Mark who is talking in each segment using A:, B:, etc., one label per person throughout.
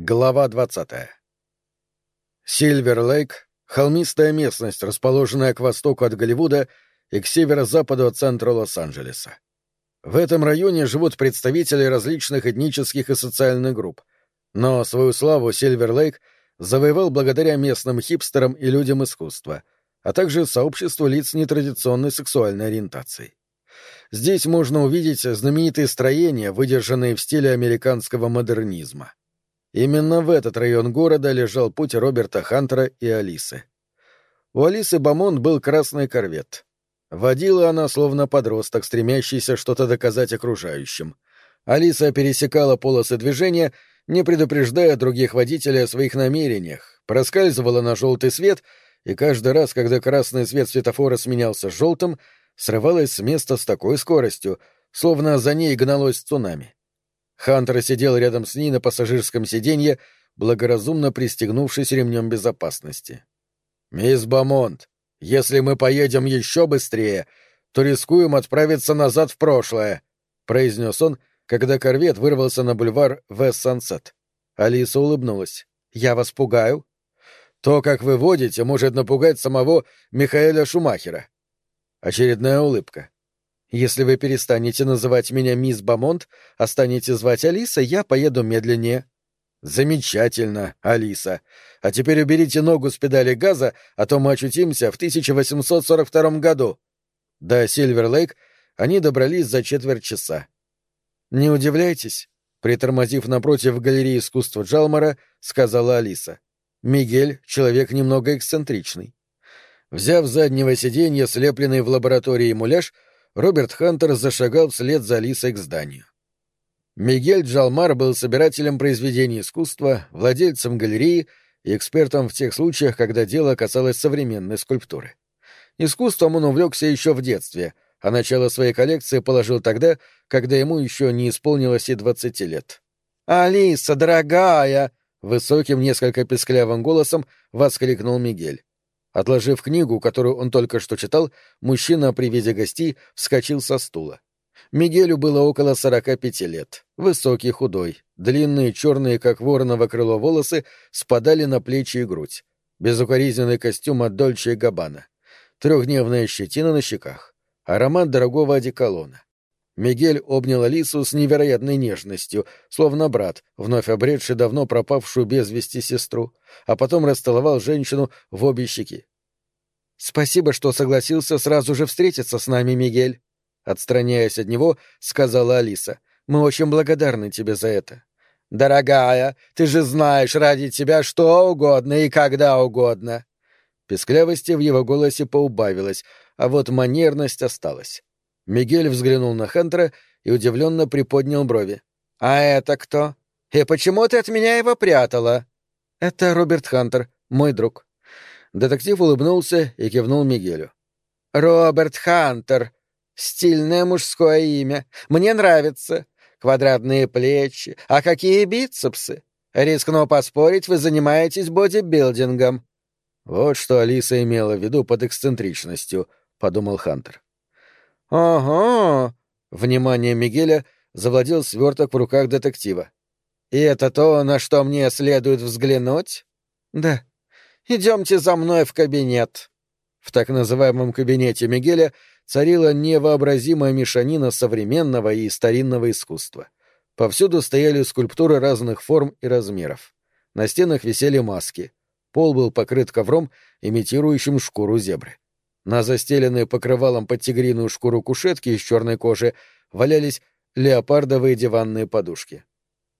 A: Глава 20. Сильвер-Лейк — холмистая местность, расположенная к востоку от Голливуда и к северо-западу от центра Лос-Анджелеса. В этом районе живут представители различных этнических и социальных групп, но свою славу Сильвер-Лейк завоевал благодаря местным хипстерам и людям искусства, а также сообществу лиц нетрадиционной сексуальной ориентации. Здесь можно увидеть знаменитые строения, выдержанные в стиле американского модернизма. Именно в этот район города лежал путь Роберта Хантера и Алисы. У Алисы Бамонт был красный корвет. Водила она словно подросток, стремящийся что-то доказать окружающим. Алиса пересекала полосы движения, не предупреждая других водителей о своих намерениях, проскальзывала на желтый свет и каждый раз, когда красный свет светофора сменялся желтым, срывалась с места с такой скоростью, словно за ней гналось цунами. Хантер сидел рядом с ней на пассажирском сиденье, благоразумно пристегнувшись ремнем безопасности. «Мисс Бамонт, если мы поедем еще быстрее, то рискуем отправиться назад в прошлое», — произнес он, когда корвет вырвался на бульвар Вест-Сансет. Алиса улыбнулась. «Я вас пугаю?» «То, как вы водите, может напугать самого Михаэля Шумахера». Очередная улыбка. Если вы перестанете называть меня мисс Бамонт, а станете звать Алиса, я поеду медленнее. Замечательно, Алиса. А теперь уберите ногу с педали газа, а то мы очутимся в 1842 году. До Сильвер-Лейк они добрались за четверть часа. Не удивляйтесь, притормозив напротив галереи искусства Джалмара, сказала Алиса. Мигель — человек немного эксцентричный. Взяв заднего сиденья слепленный в лаборатории муляж, Роберт Хантер зашагал вслед за Лисой к зданию. Мигель Джалмар был собирателем произведений искусства, владельцем галереи и экспертом в тех случаях, когда дело касалось современной скульптуры. Искусством он увлекся еще в детстве, а начало своей коллекции положил тогда, когда ему еще не исполнилось и двадцати лет. «Алиса, дорогая!» — высоким, несколько песклявым голосом воскликнул Мигель. Отложив книгу, которую он только что читал, мужчина при виде гостей вскочил со стула. Мигелю было около сорока пяти лет. Высокий, худой. Длинные, черные, как вороново крыло, волосы спадали на плечи и грудь. Безукоризненный костюм от Дольче и Габбана. Трехдневная щетина на щеках. Аромат дорогого одеколона. Мигель обнял Алису с невероятной нежностью, словно брат, вновь обретший давно пропавшую без вести сестру, а потом расцеловал женщину в обе щеки. «Спасибо, что согласился сразу же встретиться с нами, Мигель», — отстраняясь от него, сказала Алиса. «Мы очень благодарны тебе за это». «Дорогая, ты же знаешь ради тебя что угодно и когда угодно». Песклявости в его голосе поубавилось, а вот манерность осталась. Мигель взглянул на Хантера и удивленно приподнял брови. «А это кто? И почему ты от меня его прятала?» «Это Роберт Хантер, мой друг». Детектив улыбнулся и кивнул Мигелю. «Роберт Хантер. Стильное мужское имя. Мне нравится. Квадратные плечи. А какие бицепсы? Рискну поспорить, вы занимаетесь бодибилдингом». «Вот что Алиса имела в виду под эксцентричностью», — подумал Хантер. «Ого!» — внимание Мигеля завладел сверток в руках детектива. «И это то, на что мне следует взглянуть?» «Да. Идемте за мной в кабинет». В так называемом кабинете Мигеля царила невообразимая мешанина современного и старинного искусства. Повсюду стояли скульптуры разных форм и размеров. На стенах висели маски. Пол был покрыт ковром, имитирующим шкуру зебры. На застеленной покрывалом под тигриную шкуру кушетки из черной кожи валялись леопардовые диванные подушки.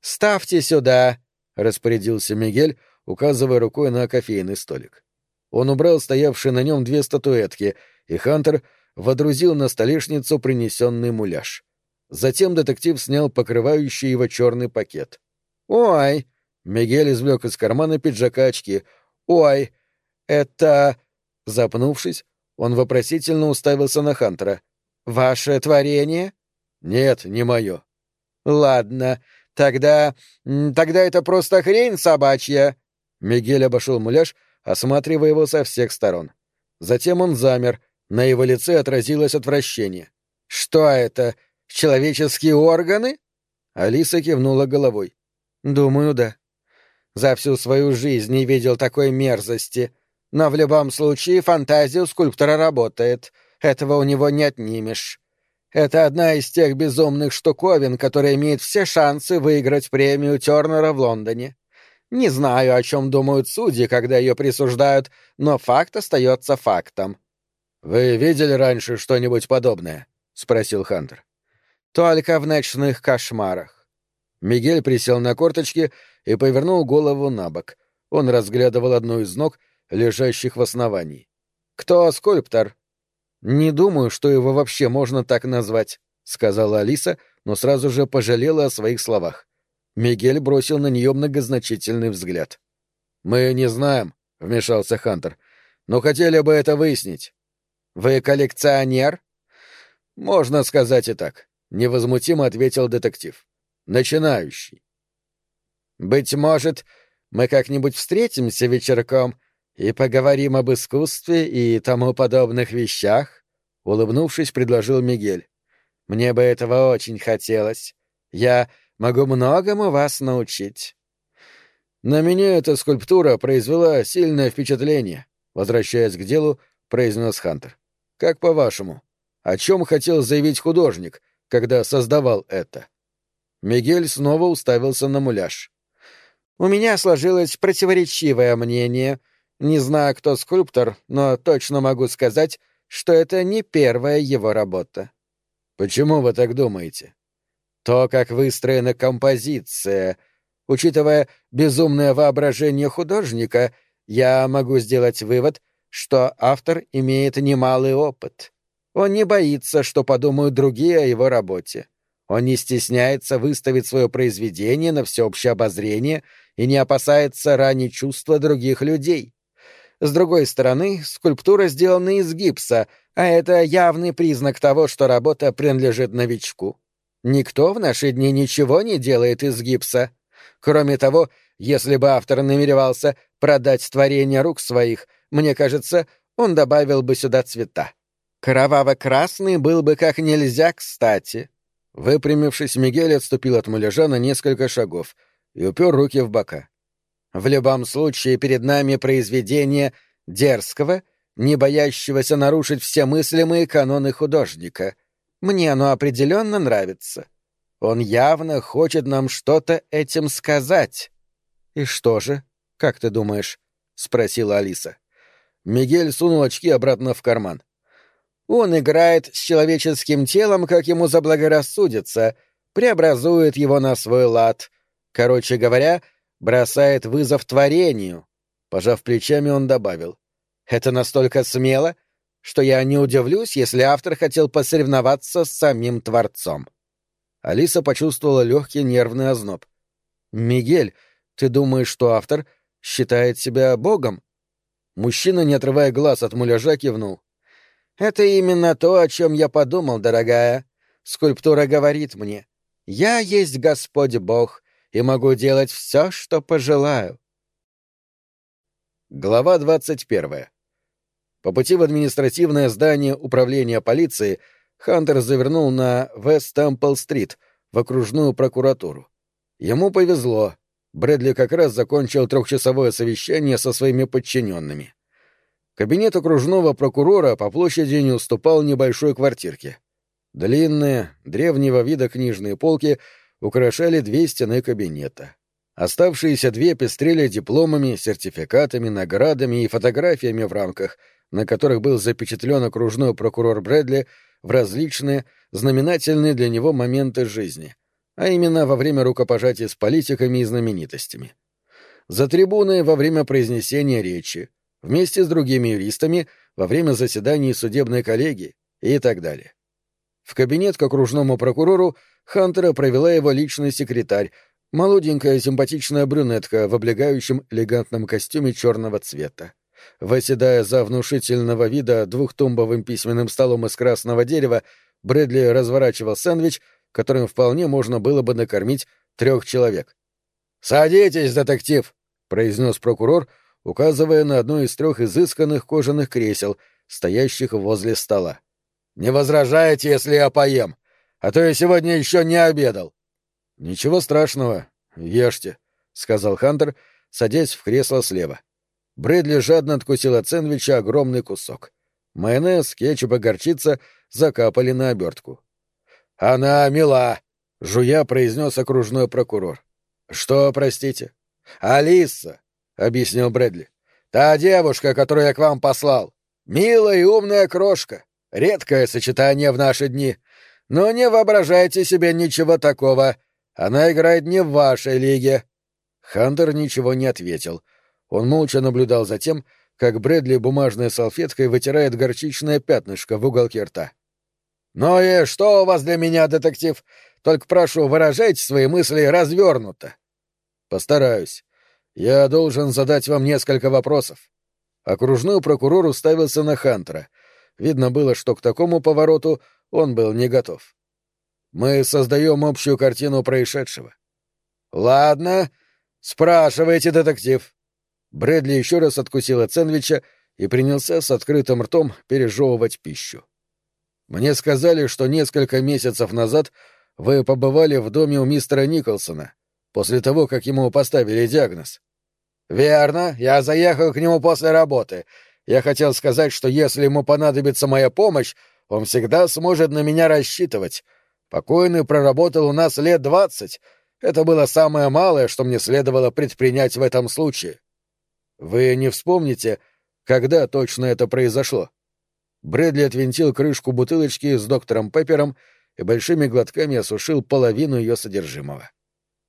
A: «Ставьте сюда!» — распорядился Мигель, указывая рукой на кофейный столик. Он убрал стоявшие на нем две статуэтки, и Хантер водрузил на столешницу принесенный муляж. Затем детектив снял покрывающий его черный пакет. «Ой!» — Мигель извлек из кармана пиджака очки. «Ой! Это...» Запнувшись, он вопросительно уставился на Хантера. «Ваше творение?» «Нет, не мое». «Ладно, тогда... тогда это просто хрень собачья». Мигель обошел муляж, осматривая его со всех сторон. Затем он замер, на его лице отразилось отвращение. «Что это? Человеческие органы?» Алиса кивнула головой. «Думаю, да».
B: За всю свою жизнь не видел такой мерзости. Но в любом случае фантазия у скульптора работает. Этого у него не отнимешь. Это одна из тех безумных штуковин, которая имеет все шансы выиграть премию Тернера в Лондоне. Не знаю, о чем думают судьи, когда ее присуждают, но факт остается фактом.
A: «Вы видели раньше что-нибудь подобное?» — спросил Хантер.
B: «Только в ночных кошмарах».
A: Мигель присел на корточки и повернул голову на бок. Он разглядывал одну из ног, лежащих в основании.
B: «Кто скульптор?»
A: «Не думаю, что его вообще можно так назвать», — сказала Алиса, но сразу же пожалела о своих словах. Мигель бросил на нее многозначительный взгляд. «Мы не знаем», — вмешался Хантер, — «но хотели бы это выяснить».
B: «Вы коллекционер?»
A: «Можно сказать и так», — невозмутимо ответил детектив. «Начинающий».
B: «Быть может, мы как-нибудь встретимся вечерком и поговорим об искусстве и тому подобных вещах?» — улыбнувшись, предложил Мигель. «Мне бы этого очень хотелось. Я могу многому вас научить».
A: «На меня эта скульптура произвела сильное впечатление», — возвращаясь к делу, произнес Хантер. «Как по-вашему, о чем хотел заявить художник, когда создавал это?» Мигель снова уставился на муляж.
B: «У меня сложилось противоречивое мнение», не знаю, кто скульптор, но точно могу сказать, что это не первая его работа.
A: Почему вы так думаете?
B: То, как выстроена композиция. Учитывая безумное воображение художника, я могу сделать вывод, что автор имеет немалый опыт. Он не боится, что подумают другие о его работе. Он не стесняется выставить свое произведение на всеобщее обозрение и не опасается ранить чувства других людей. С другой стороны, скульптура сделана из гипса, а это явный признак того, что работа принадлежит новичку. Никто в наши дни ничего не делает из гипса. Кроме того, если бы автор намеревался продать творение рук своих, мне кажется, он добавил бы сюда цвета. Кроваво-красный был бы как нельзя кстати.
A: Выпрямившись, Мигель отступил от муляжа на несколько шагов и упер руки в бока.
B: В любом случае перед нами произведение дерзкого, не боящегося нарушить все мыслимые каноны художника. Мне оно определенно нравится. Он явно хочет нам что-то этим сказать. — И что же, как ты думаешь? — спросила Алиса.
A: Мигель сунул очки обратно в карман.
B: Он играет с человеческим телом, как ему заблагорассудится, преобразует его на свой лад. Короче говоря, — бросает вызов творению. Пожав плечами, он добавил. Это настолько смело, что я не удивлюсь, если автор хотел посоревноваться с самим Творцом.
A: Алиса почувствовала легкий нервный озноб. «Мигель, ты думаешь, что автор считает себя богом?» Мужчина, не отрывая глаз от муляжа, кивнул.
B: «Это именно то, о чем я подумал, дорогая. Скульптура говорит мне. Я есть Господь Бог, и могу делать все, что пожелаю.
A: Глава двадцать первая. По пути в административное здание управления полиции Хантер завернул на Вест-Темпл-стрит, в окружную прокуратуру. Ему повезло. Брэдли как раз закончил трехчасовое совещание со своими подчиненными. Кабинет окружного прокурора по площади не уступал небольшой квартирке. Длинные, древнего вида книжные полки — украшали две стены кабинета. Оставшиеся две пестрели дипломами, сертификатами, наградами и фотографиями в рамках, на которых был запечатлен окружной прокурор Брэдли в различные, знаменательные для него моменты жизни, а именно во время рукопожатий с политиками и знаменитостями. За трибуной во время произнесения речи, вместе с другими юристами во время заседаний судебной коллегии и так далее. В кабинет к окружному прокурору Хантера провела его личный секретарь, молоденькая симпатичная брюнетка в облегающем элегантном костюме черного цвета. Восседая за внушительного вида двухтумбовым письменным столом из красного дерева, Брэдли разворачивал сэндвич, которым вполне можно было бы накормить трех человек. «Садитесь, детектив!» — произнес прокурор, указывая на одно из трех изысканных кожаных кресел, стоящих возле стола. Не возражаете, если я поем? А то я сегодня еще не обедал. — Ничего страшного, ешьте, — сказал Хантер, садясь в кресло слева. Брэдли жадно откусил от сэндвича огромный кусок. Майонез, кетчуп и горчица закапали на обертку. «Она мила!» — жуя произнес окружной прокурор. «Что, простите?» «Алиса!» — объяснил Брэдли. «Та девушка, которую я к вам послал. Милая и умная крошка. Редкое сочетание в наши дни. Но не воображайте себе ничего такого. Она играет не в вашей лиге». Хантер ничего не ответил. Он молча наблюдал за тем, как Брэдли бумажной салфеткой вытирает горчичное пятнышко в уголке рта. «Ну и что у вас для меня, детектив? Только прошу, выражайте свои мысли развернуто». «Постараюсь. Я должен задать вам несколько вопросов». Окружной прокурор уставился на Хантера. Видно было, что к такому повороту он был не готов. Мы создаем общую картину происшедшего. Ладно, спрашивайте, детектив. Брэдли еще раз откусил от сэндвича и принялся с открытым ртом пережевывать пищу. Мне сказали, что несколько месяцев назад вы побывали в доме у мистера Николсона после того, как ему поставили диагноз. Верно, я заехал к нему после работы. Я хотел сказать, что если ему понадобится моя помощь, он всегда сможет на меня рассчитывать. Покойный проработал у нас лет двадцать. Это было самое малое, что мне следовало предпринять в этом случае. Вы не вспомните, когда точно это произошло? Брэдли отвинтил крышку бутылочки с доктором Пеппером и большими глотками осушил половину ее содержимого.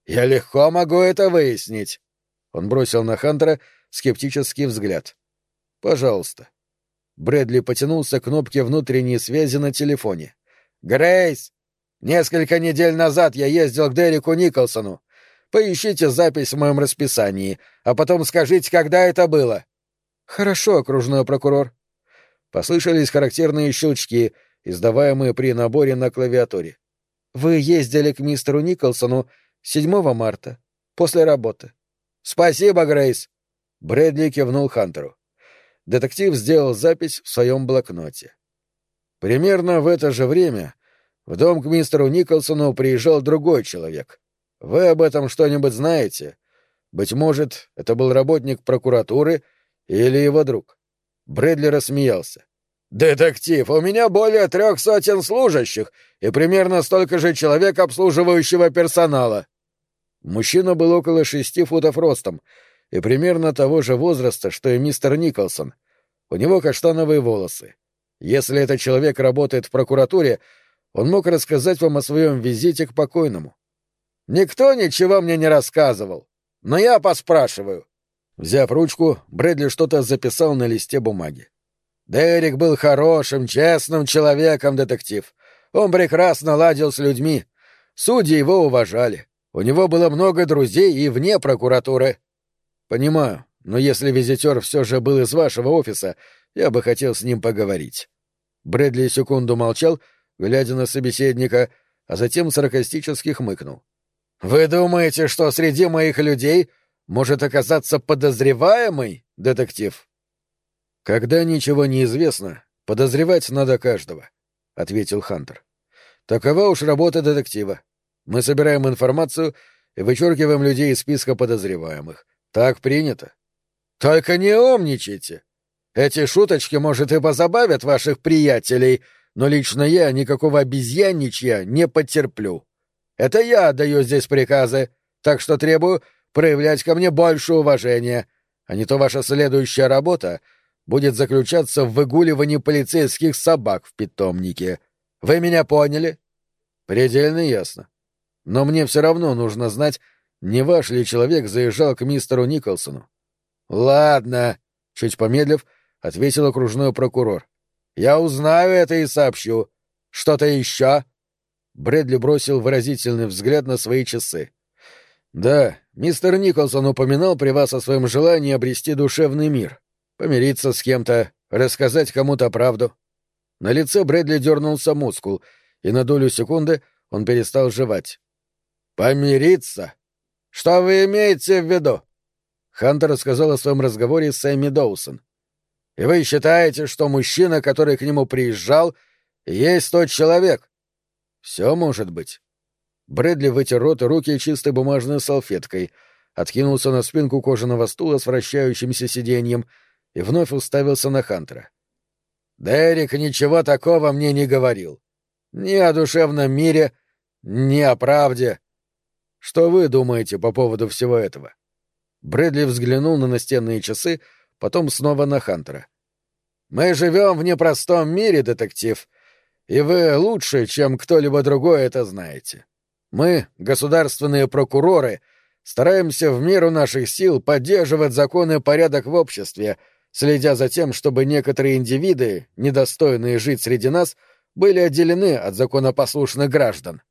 A: «Я легко могу это выяснить!» Он бросил на Хантера скептический взгляд. «Пожалуйста». Брэдли потянулся к кнопке внутренней связи на телефоне. «Грейс! Несколько недель назад я ездил к Дереку Николсону. Поищите запись в моем расписании, а потом скажите, когда это было». «Хорошо, окружной прокурор». Послышались характерные щелчки, издаваемые при наборе на клавиатуре. «Вы ездили к мистеру Николсону 7 марта, после работы». «Спасибо, Грейс!» Брэдли кивнул Хантеру. Детектив сделал запись в своем блокноте. Примерно в это же время в дом к мистеру Николсону приезжал другой человек. Вы об этом что-нибудь знаете? Быть может, это был работник прокуратуры или его друг. Брэдли рассмеялся. «Детектив, у меня более трех сотен служащих и примерно столько же человек обслуживающего персонала». Мужчина был около шести футов ростом и примерно того же возраста, что и мистер Николсон. У него каштановые волосы. Если этот человек работает в прокуратуре, он мог рассказать вам о своем визите к покойному. Никто ничего мне не рассказывал, но я поспрашиваю. Взяв ручку, Брэдли что-то записал на листе бумаги. Дерек был хорошим, честным человеком, детектив. Он прекрасно ладил с людьми. Судьи его уважали. У него было много друзей и вне прокуратуры. Понимаю, но если визитер все же был из вашего офиса, я бы хотел с ним поговорить. Брэдли секунду молчал, глядя на собеседника, а затем саркастически хмыкнул. «Вы думаете, что среди моих людей может оказаться подозреваемый детектив?» «Когда ничего не известно, подозревать надо каждого», — ответил Хантер. «Такова уж работа детектива. Мы собираем информацию и вычеркиваем людей из списка подозреваемых. Так принято». «Только не умничайте. Эти шуточки, может, и позабавят ваших приятелей», — но лично я никакого обезьянничья не потерплю. Это я отдаю здесь приказы, так что требую проявлять ко мне больше уважения, а не то ваша следующая работа будет заключаться в выгуливании полицейских собак в питомнике. Вы меня поняли? Предельно ясно. Но мне все равно нужно знать, не ваш ли человек заезжал к мистеру Николсону. Ладно, чуть помедлив, ответил окружной прокурор. Я узнаю это и сообщу. Что-то еще? Брэдли бросил выразительный взгляд на свои часы. Да, мистер Николсон упоминал при вас о своем желании обрести душевный мир, помириться с кем-то, рассказать кому-то правду. На лице Брэдли дернулся мускул, и на долю секунды он перестал жевать. «Помириться? Что вы имеете в виду?» Хантер рассказал о своем разговоре с Сэмми Доусон. И вы считаете, что мужчина, который к нему приезжал, есть тот человек? Все может быть. Брэдли вытер рот и руки чистой бумажной салфеткой, откинулся на спинку кожаного стула с вращающимся сиденьем и вновь уставился на Хантера. «Дерек ничего такого мне не говорил. Ни о душевном мире, ни о правде. Что вы думаете по поводу всего этого?» Брэдли взглянул на настенные часы, потом снова на Хантера. «Мы живем в непростом мире, детектив, и вы лучше, чем кто-либо другой, это знаете. Мы, государственные прокуроры, стараемся в меру наших сил поддерживать закон и порядок в обществе, следя за тем, чтобы некоторые индивиды, недостойные жить среди нас, были отделены от законопослушных граждан.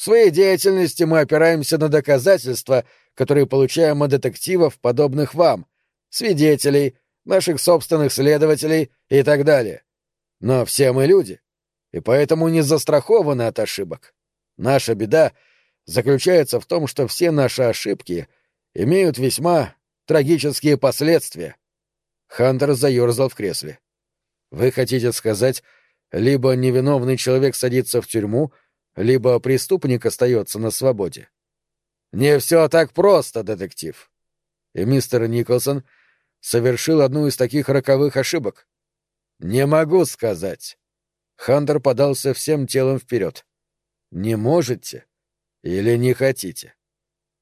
A: В своей деятельности мы опираемся на доказательства, которые получаем от детективов, подобных вам, свидетелей, наших собственных следователей и так далее. Но все мы люди, и поэтому не застрахованы от ошибок. Наша беда заключается в том, что все наши ошибки имеют весьма трагические последствия. Хантер заерзал в кресле. Вы хотите сказать, либо невиновный человек садится в тюрьму, либо преступник остается на свободе. Не все так просто, детектив. И мистер Николсон совершил одну из таких роковых ошибок. Не могу сказать. Хантер подался всем телом вперед. Не можете или не хотите?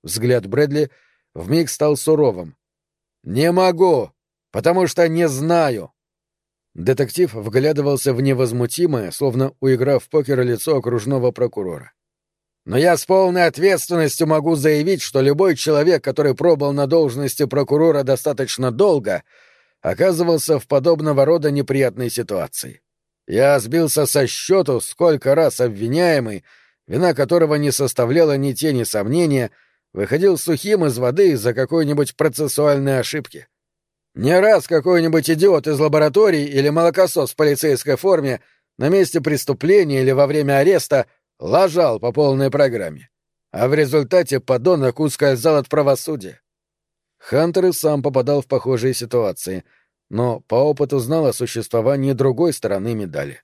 A: Взгляд Брэдли вмиг стал суровым. Не могу, потому что не знаю. Детектив вглядывался в невозмутимое, словно уиграв в покер лицо окружного прокурора. Но я с полной ответственностью могу заявить, что любой человек, который пробыл на должности прокурора достаточно долго, оказывался в подобного рода неприятной ситуации. Я сбился со счету, сколько раз обвиняемый, вина которого не составляла ни тени сомнения, выходил сухим из воды из-за какой-нибудь процессуальной ошибки. Не раз какой-нибудь идиот из лаборатории или молокосос в полицейской форме на месте преступления или во время ареста лажал по полной программе. А в результате подонок ускользал от правосудия. Хантер и сам попадал в похожие ситуации, но по опыту знал о существовании другой стороны медали.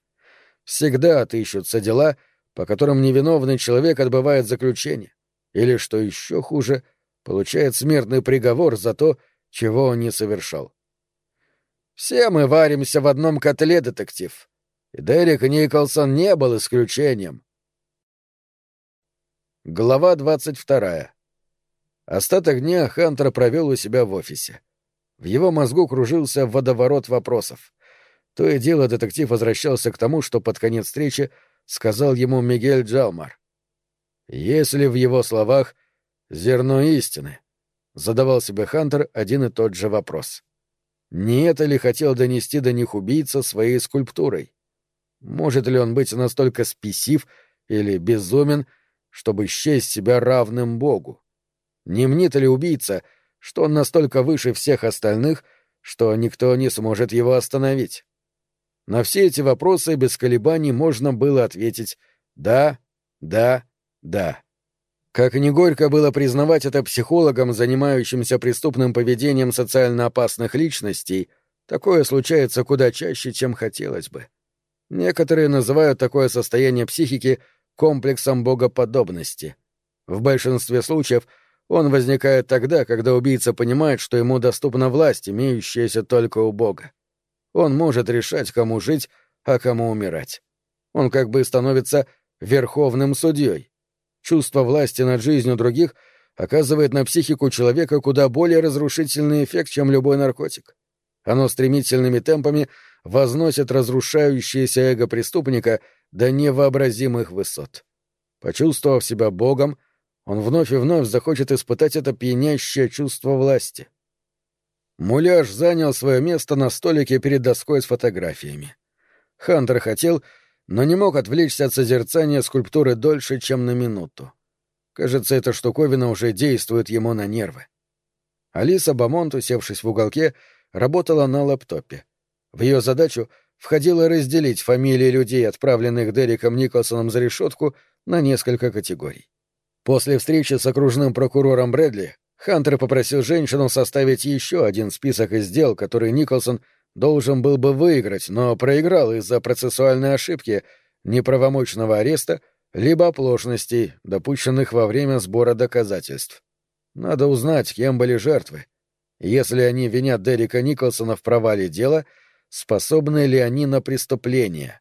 A: Всегда отыщутся дела, по которым невиновный человек отбывает заключение, или, что еще хуже, получает смертный приговор за то, чего он не совершал. Все мы варимся в одном котле, детектив. И Дерек Николсон не был исключением. Глава двадцать вторая. Остаток дня Хантер провел у себя в офисе. В его мозгу кружился водоворот вопросов. То и дело детектив возвращался к тому, что под конец встречи сказал ему Мигель Джалмар. Если в его словах зерно истины, Задавал себе Хантер один и тот же вопрос. Не это ли хотел донести до них убийца своей скульптурой? Может ли он быть настолько спесив или безумен, чтобы счесть себя равным Богу? Не мнит ли убийца, что он настолько выше всех остальных, что никто не сможет его остановить? На все эти вопросы без колебаний можно было ответить «да, да, да». Как ни горько было признавать это психологам, занимающимся преступным поведением социально опасных личностей, такое случается куда чаще, чем хотелось бы. Некоторые называют такое состояние психики комплексом богоподобности. В большинстве случаев он возникает тогда, когда убийца понимает, что ему доступна власть, имеющаяся только у Бога. Он может решать, кому жить, а кому умирать. Он как бы становится верховным судьей чувство власти над жизнью других оказывает на психику человека куда более разрушительный эффект, чем любой наркотик. Оно стремительными темпами возносит разрушающееся эго преступника до невообразимых высот. Почувствовав себя Богом, он вновь и вновь захочет испытать это пьянящее чувство власти. Муляж занял свое место на столике перед доской с фотографиями. Хантер хотел, но не мог отвлечься от созерцания скульптуры дольше, чем на минуту. Кажется, эта штуковина уже действует ему на нервы. Алиса Бамонт, усевшись в уголке, работала на лаптопе. В ее задачу входило разделить фамилии людей, отправленных Дериком Николсоном за решетку, на несколько категорий. После встречи с окружным прокурором Брэдли Хантер попросил женщину составить еще один список из дел, которые Николсон должен был бы выиграть, но проиграл из-за процессуальной ошибки, неправомочного ареста, либо оплошностей, допущенных во время сбора доказательств. Надо узнать, кем были жертвы. Если они винят Дерека Николсона в провале дела, способны ли они на преступление?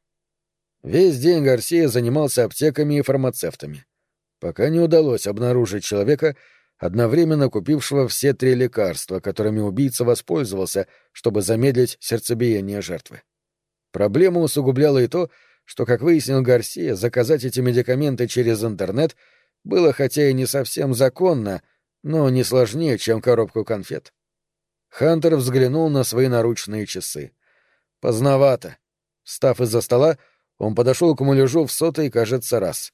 A: Весь день Гарсия занимался аптеками и фармацевтами, пока не удалось обнаружить человека, одновременно купившего все три лекарства, которыми убийца воспользовался, чтобы замедлить сердцебиение жертвы. Проблему усугубляло и то, что, как выяснил Гарсия, заказать эти медикаменты через интернет было хотя и не совсем законно, но не сложнее, чем коробку конфет. Хантер взглянул на свои наручные часы. Поздновато. Встав из-за стола, он подошел к муляжу в сотый, кажется, раз.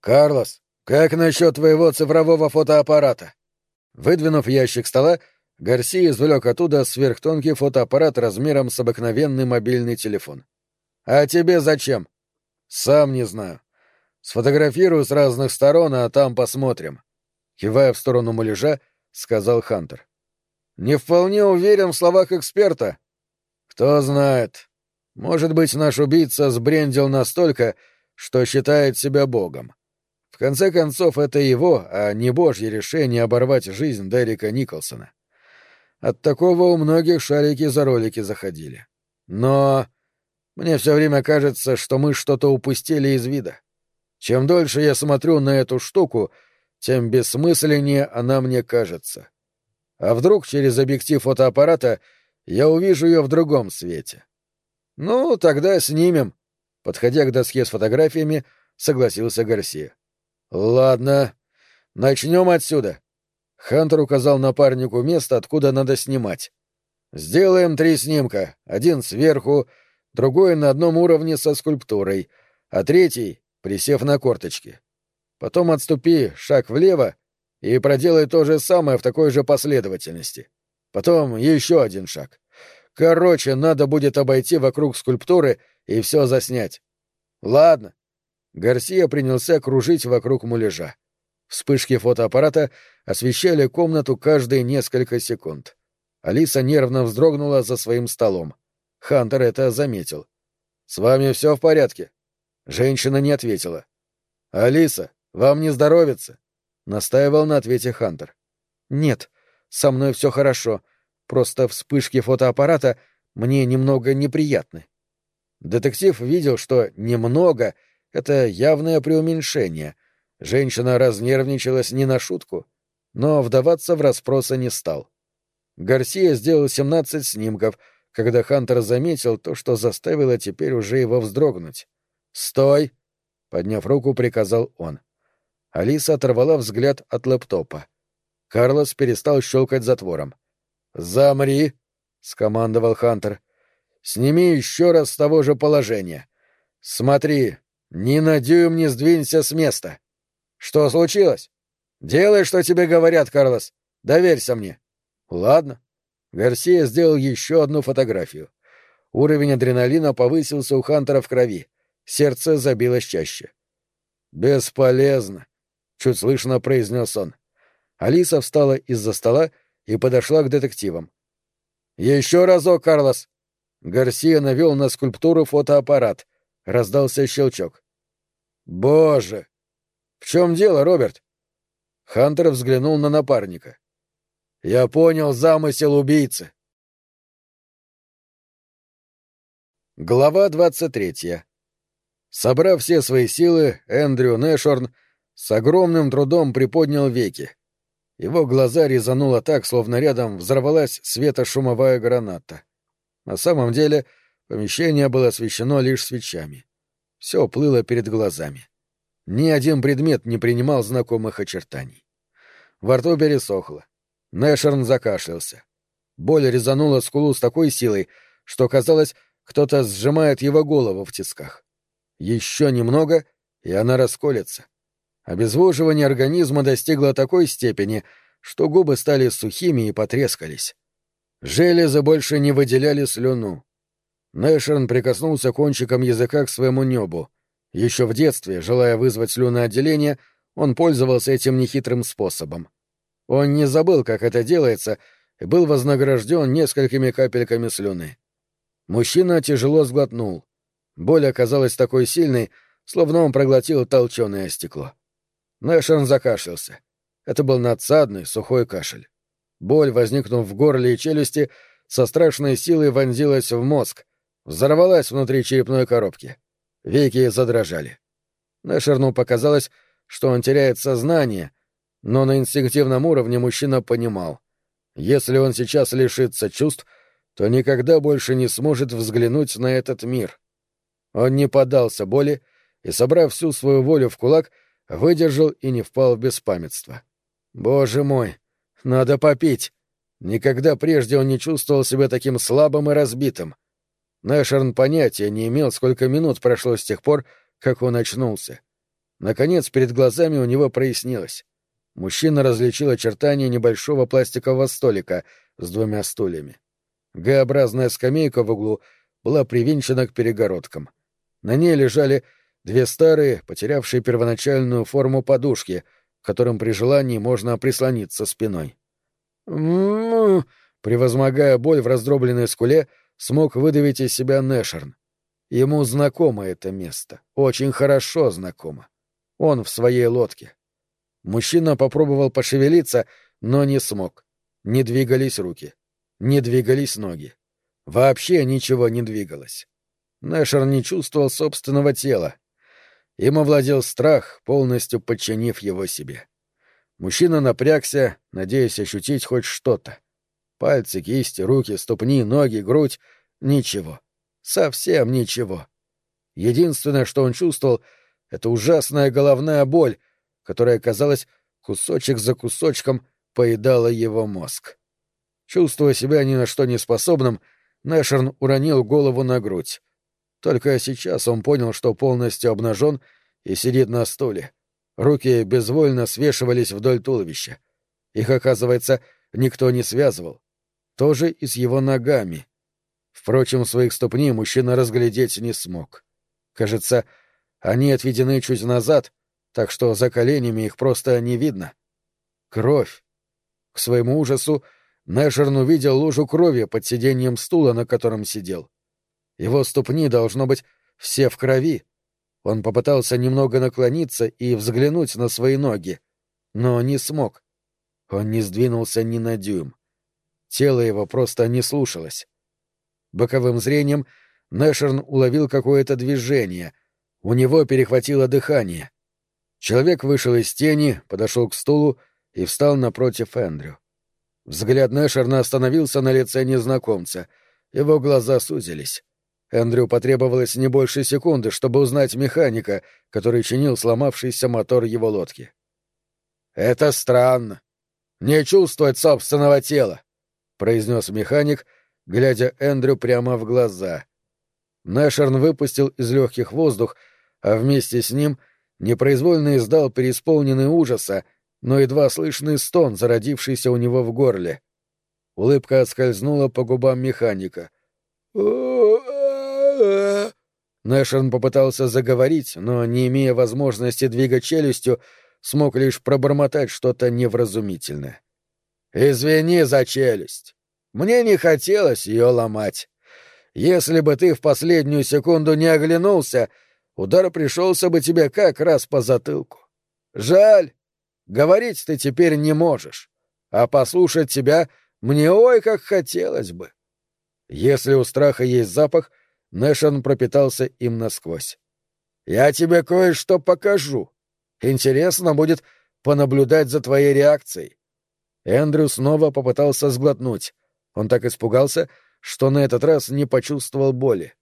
A: «Карлос, как насчет твоего цифрового фотоаппарата?» Выдвинув ящик стола, Гарси извлек оттуда сверхтонкий фотоаппарат размером с обыкновенный мобильный телефон. «А тебе зачем?» «Сам не знаю. Сфотографирую с разных сторон, а там посмотрим». Кивая в сторону муляжа, сказал Хантер. «Не вполне уверен в словах эксперта». «Кто знает. Может быть, наш убийца сбрендил настолько, что считает себя богом. В конце концов, это его, а не божье решение оборвать жизнь Дерека Николсона. От такого у многих шарики за ролики заходили. Но мне все время кажется, что мы что-то упустили из вида. Чем дольше я смотрю на эту штуку, тем бессмысленнее она мне кажется. А вдруг через объектив фотоаппарата я увижу ее в другом свете? Ну, тогда снимем. Подходя к доске с фотографиями, согласился Гарсия. Ладно, начнем отсюда. Хантер указал напарнику место, откуда надо снимать. Сделаем три снимка. Один сверху, другой на одном уровне со скульптурой, а третий, присев на корточки. Потом отступи шаг влево и проделай то же самое в такой же последовательности. Потом еще один шаг. Короче, надо будет обойти вокруг скульптуры и все заснять. Ладно. Гарсия принялся кружить вокруг муляжа. Вспышки фотоаппарата освещали комнату каждые несколько секунд. Алиса нервно вздрогнула за своим столом. Хантер это заметил. «С вами все в порядке?» Женщина не ответила. «Алиса, вам не здоровится?» — настаивал на ответе Хантер. «Нет, со мной все хорошо. Просто вспышки фотоаппарата мне немного неприятны». Детектив видел, что «немного» — это явное преуменьшение. Женщина разнервничалась не на шутку, но вдаваться в расспросы не стал. Гарсия сделал 17 снимков — когда Хантер заметил то, что заставило теперь уже его вздрогнуть. «Стой!» — подняв руку, приказал он. Алиса оторвала взгляд от лэптопа. Карлос перестал щелкать затвором. «Замри!» — скомандовал Хантер. «Сними еще раз с того же положения. Смотри, ни на дюйм не сдвинься с места. Что случилось? Делай, что тебе говорят, Карлос. Доверься мне». «Ладно». Гарсия сделал еще одну фотографию. Уровень адреналина повысился у Хантера в крови. Сердце забилось чаще. «Бесполезно», — чуть слышно произнес он. Алиса встала из-за стола и подошла к детективам. «Еще разок, Карлос!» Гарсия навел на скульптуру фотоаппарат. Раздался щелчок. «Боже! В чем дело, Роберт?» Хантер взглянул на напарника. Я понял замысел убийцы. Глава двадцать третья. Собрав все свои силы, Эндрю Нэшорн с огромным трудом приподнял веки. Его глаза резануло так, словно рядом взорвалась светошумовая граната. На самом деле помещение было освещено лишь свечами. Все плыло перед глазами. Ни один предмет не принимал знакомых очертаний. Во рту пересохло. Нэшерн закашлялся. Боль резанула скулу с такой силой, что казалось, кто-то сжимает его голову в тисках. Еще немного, и она расколется. Обезвоживание организма достигло такой степени, что губы стали сухими и потрескались. Железы больше не выделяли слюну. Нэшерн прикоснулся кончиком языка к своему небу. Еще в детстве, желая вызвать слюноотделение, он пользовался этим нехитрым способом. Он не забыл, как это делается, и был вознагражден несколькими капельками слюны. Мужчина тяжело сглотнул. Боль оказалась такой сильной, словно он проглотил толченое стекло. Нэшен закашлялся. Это был надсадный, сухой кашель. Боль, возникнув в горле и челюсти, со страшной силой вонзилась в мозг, взорвалась внутри черепной коробки. Веки задрожали. Нэшерну показалось, что он теряет сознание, но на инстинктивном уровне мужчина понимал. Если он сейчас лишится чувств, то никогда больше не сможет взглянуть на этот мир. Он не поддался боли и, собрав всю свою волю в кулак, выдержал и не впал в беспамятство. Боже мой, надо попить! Никогда прежде он не чувствовал себя таким слабым и разбитым. Нэшерн понятия не имел, сколько минут прошло с тех пор, как он очнулся. Наконец, перед глазами у него прояснилось. Мужчина различил очертания небольшого пластикового столика с двумя стульями. Г-образная скамейка в углу была привинчена к перегородкам. На ней лежали две старые, потерявшие первоначальную форму подушки, которым при желании можно прислониться спиной. «М-м-м», превозмогая боль в раздробленной скуле, смог выдавить из себя Нэшерн. Ему знакомо это место, очень хорошо знакомо. Он в своей лодке. Мужчина попробовал пошевелиться, но не смог. Не двигались руки. Не двигались ноги. Вообще ничего не двигалось. Нэшер не чувствовал собственного тела. Им овладел страх, полностью подчинив его себе. Мужчина напрягся, надеясь ощутить хоть что-то. Пальцы, кисти, руки, ступни, ноги, грудь — ничего. Совсем ничего. Единственное, что он чувствовал, — это ужасная головная боль, которая, казалось, кусочек за кусочком поедала его мозг. Чувствуя себя ни на что не способным, Нэшерн уронил голову на грудь. Только сейчас он понял, что полностью обнажен и сидит на стуле. Руки безвольно свешивались вдоль туловища. Их, оказывается, никто не связывал. Тоже и с его ногами. Впрочем, своих ступней мужчина разглядеть не смог. Кажется, они отведены чуть назад, так что за коленями их просто не видно. Кровь. К своему ужасу Нэшерн увидел лужу крови под сиденьем стула, на котором сидел. Его ступни, должно быть, все в крови. Он попытался немного наклониться и взглянуть на свои ноги, но не смог. Он не сдвинулся ни на дюйм. Тело его просто не слушалось. Боковым зрением Нэшерн уловил какое-то движение. У него перехватило дыхание. Человек вышел из тени, подошел к стулу и встал напротив Эндрю. Взгляд Нэшерна остановился на лице незнакомца. Его глаза сузились. Эндрю потребовалось не больше секунды, чтобы узнать механика, который чинил сломавшийся мотор его лодки. «Это странно. Не чувствовать собственного тела», — произнес механик, глядя Эндрю прямо в глаза. Нэшерн выпустил из легких воздух, а вместе с ним — непроизвольно издал переисполненный ужаса, но едва слышный стон, зародившийся у него в горле. Улыбка отскользнула по губам механика. Нэшен попытался заговорить, но, не имея возможности двигать челюстью, смог лишь пробормотать что-то невразумительное. «Извини за челюсть. Мне не хотелось ее ломать. Если бы ты в последнюю секунду не оглянулся, удар пришелся бы тебе как раз по затылку. Жаль, говорить ты теперь не можешь, а послушать тебя мне ой как хотелось бы. Если у страха есть запах, Нэшон пропитался им насквозь. Я тебе кое-что покажу. Интересно будет понаблюдать за твоей реакцией. Эндрю снова попытался сглотнуть. Он так испугался, что на этот раз не почувствовал боли.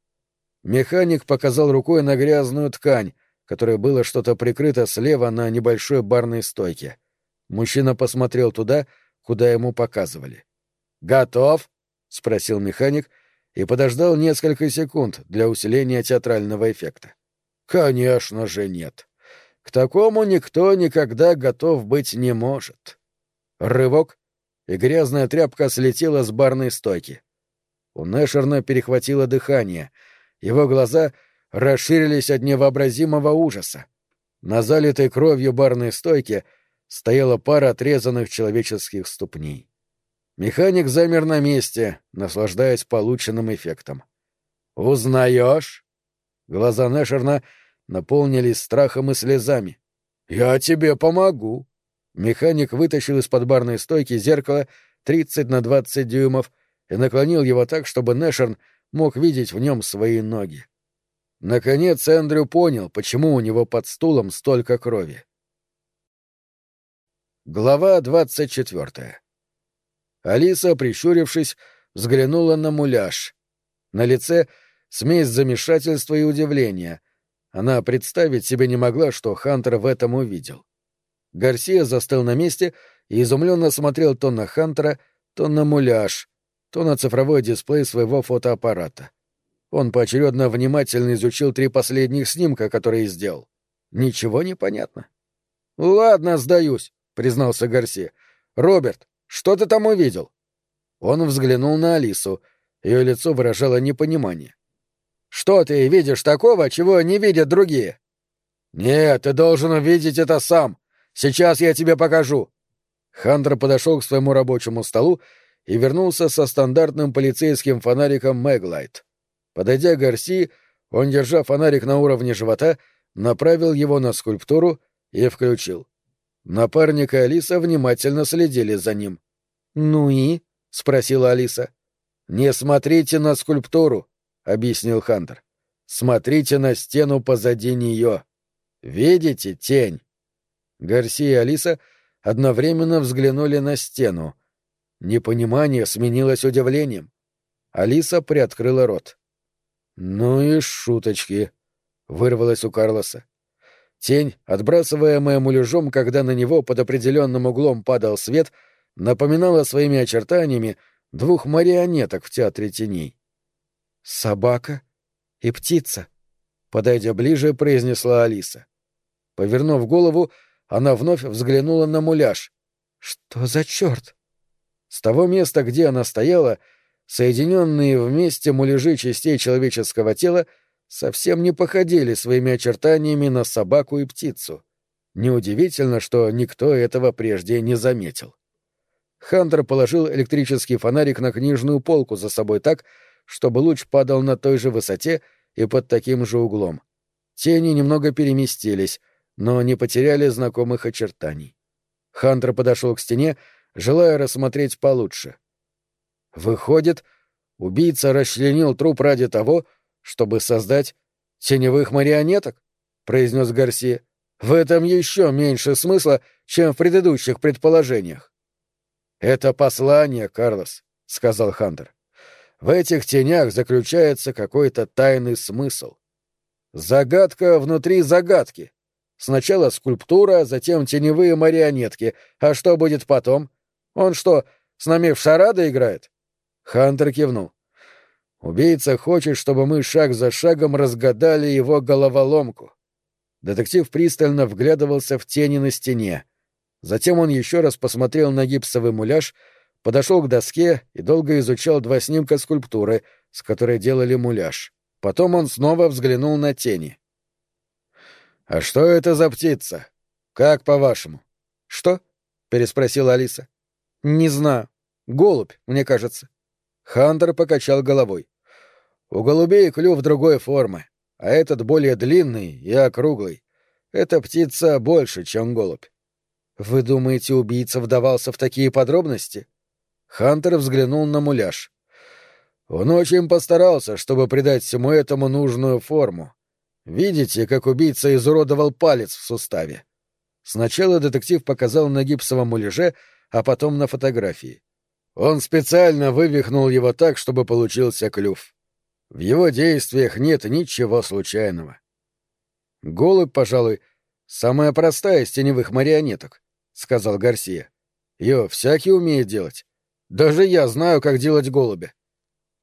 A: Механик показал рукой на грязную ткань, которой было что-то прикрыто слева на небольшой барной стойке. Мужчина посмотрел туда, куда ему показывали. «Готов?» — спросил механик и подождал несколько секунд для усиления театрального эффекта. «Конечно же нет. К такому никто никогда готов быть не может». Рывок, и грязная тряпка слетела с барной стойки. У Нэшерна перехватило дыхание — его глаза расширились от невообразимого ужаса. На залитой кровью барной стойке стояла пара отрезанных человеческих ступней. Механик замер на месте, наслаждаясь полученным эффектом. «Узнаешь?» Глаза Нэшерна наполнились страхом и слезами. «Я тебе помогу». Механик вытащил из-под барной стойки зеркало 30 на 20 дюймов и наклонил его так, чтобы Нэшерн мог видеть в нем свои ноги. Наконец Эндрю понял, почему у него под стулом столько крови. Глава двадцать четвертая. Алиса, прищурившись, взглянула на муляж. На лице смесь замешательства и удивления. Она представить себе не могла, что Хантер в этом увидел. Гарсия застыл на месте и изумленно смотрел то на Хантера, то на муляж, то на цифровой дисплей своего фотоаппарата. Он поочередно внимательно изучил три последних снимка, которые сделал. Ничего не понятно. «Ладно, сдаюсь», — признался Гарси. «Роберт, что ты там увидел?» Он взглянул на Алису. Ее лицо выражало непонимание. «Что ты видишь такого, чего не видят другие?» «Нет, ты должен увидеть это сам. Сейчас я тебе покажу». Хантер подошел к своему рабочему столу и вернулся со стандартным полицейским фонариком Мэглайт. Подойдя к Гарси, он, держа фонарик на уровне живота, направил его на скульптуру и включил. Напарник и Алиса внимательно следили за ним. «Ну и?» — спросила Алиса. «Не смотрите на скульптуру», — объяснил Хантер. «Смотрите на стену позади нее. Видите тень?» Гарси и Алиса одновременно взглянули на стену. Непонимание сменилось удивлением. Алиса приоткрыла рот. «Ну и шуточки», — вырвалось у Карлоса. Тень, отбрасываемая муляжом, когда на него под определенным углом падал свет, напоминала своими очертаниями двух марионеток в театре теней. «Собака и птица», — подойдя ближе, произнесла Алиса. Повернув голову, она вновь взглянула на муляж. «Что за черт?» С того места, где она стояла, соединенные вместе муляжи частей человеческого тела — совсем не походили своими очертаниями на собаку и птицу. Неудивительно, что никто этого прежде не заметил. Хантер положил электрический фонарик на книжную полку за собой так, чтобы луч падал на той же высоте и под таким же углом. Тени немного переместились, но не потеряли знакомых очертаний. Хантер подошел к стене, желая рассмотреть получше. Выходит, убийца расчленил труп ради того, чтобы создать теневых марионеток, произнес Гарсия. В этом еще меньше смысла, чем в предыдущих предположениях. Это послание, Карлос, сказал Хантер. В этих тенях заключается какой-то тайный смысл. Загадка внутри загадки. Сначала скульптура, затем теневые марионетки. А что будет потом? Он что, с нами в шарады играет? Хантер кивнул. Убийца хочет, чтобы мы шаг за шагом разгадали его головоломку. Детектив пристально вглядывался в тени на стене. Затем он еще раз посмотрел на гипсовый муляж, подошел к доске и долго изучал два снимка скульптуры, с которой делали муляж. Потом он снова взглянул на тени. «А что это за птица? Как по-вашему?» «Что?» — переспросила Алиса. «Не знаю. Голубь, мне кажется». Хантер покачал головой. У голубей клюв другой формы, а этот более длинный и округлый. Эта птица больше, чем голубь. Вы думаете, убийца вдавался в такие подробности? Хантер взглянул на муляж. Он очень постарался, чтобы придать всему этому нужную форму. Видите, как убийца изуродовал палец в суставе? Сначала детектив показал на гипсовом муляже, а потом на фотографии. Он специально вывихнул его так, чтобы получился клюв. В его действиях нет ничего случайного. Голубь, пожалуй, самая простая из теневых марионеток, — сказал Гарсия. Ее всякий умеет делать. Даже я знаю, как делать голубя.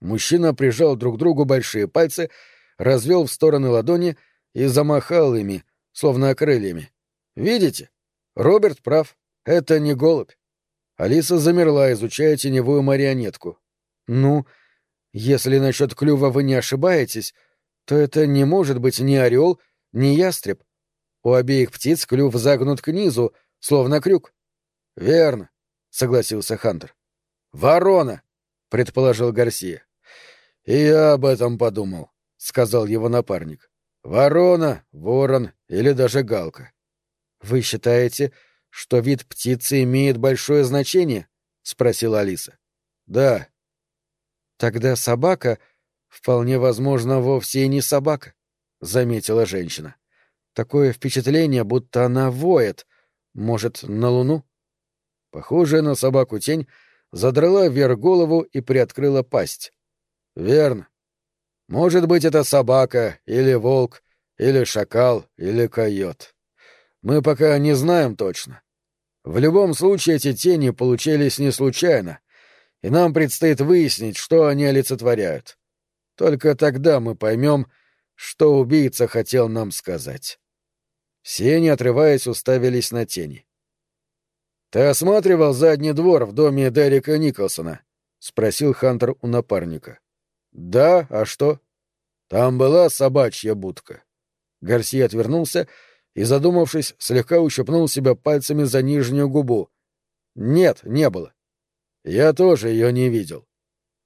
A: Мужчина прижал друг к другу большие пальцы, развел в стороны ладони и замахал ими, словно крыльями. Видите? Роберт прав. Это не голубь. Алиса замерла, изучая теневую марионетку. Ну, если насчет клюва вы не ошибаетесь, то это не может быть ни орел, ни ястреб. У обеих птиц клюв загнут к низу, словно крюк. — Верно, — согласился Хантер. — Ворона, — предположил Гарсия. — И я об этом подумал, — сказал его напарник. — Ворона, ворон или даже галка. — Вы считаете,
B: что вид птицы имеет большое значение? — спросила Алиса.
A: — Да.
B: — Тогда собака, вполне возможно, вовсе и не собака, — заметила женщина. — Такое впечатление, будто она воет. Может, на луну?
A: Похожая на собаку тень задрала вверх голову и приоткрыла пасть. — Верно. Может быть, это собака, или волк, или шакал, или койот. Мы пока не знаем точно. В любом случае эти тени получились не случайно, и нам предстоит выяснить, что они олицетворяют. Только тогда мы поймем, что убийца хотел нам сказать. Все, не отрываясь, уставились на тени. «Ты осматривал задний двор в доме Дерека Николсона?» — спросил Хантер у напарника. «Да, а что?» «Там была собачья будка». Гарсия отвернулся и, задумавшись, слегка ущипнул себя пальцами за нижнюю губу. «Нет, не было». «Я тоже ее не видел».